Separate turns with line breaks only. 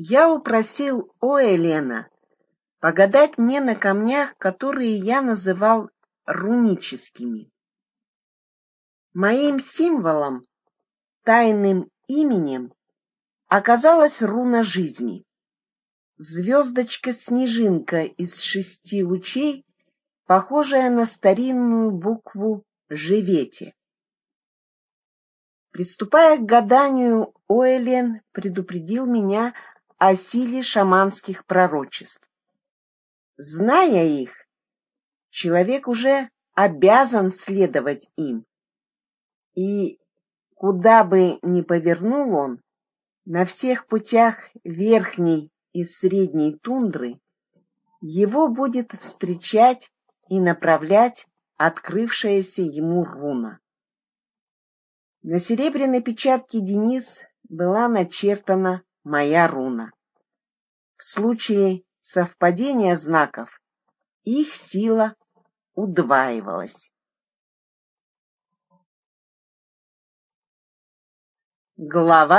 Я упросил Оэлена погадать мне на камнях, которые я называл руническими. Моим символом, тайным именем оказалась руна жизни. Звездочка-снежинка из шести лучей, похожая на старинную букву «Живете». Приступая к гаданию, Оэлен предупредил меня о силе шаманских пророчеств. Зная их, человек уже обязан следовать им. И куда бы ни повернул он, на всех путях верхней и средней тундры его будет встречать и направлять открывшаяся ему руна. На серебряной печатке Денис была начертана моя руна. В случае совпадения знаков их сила удваивалась. Глава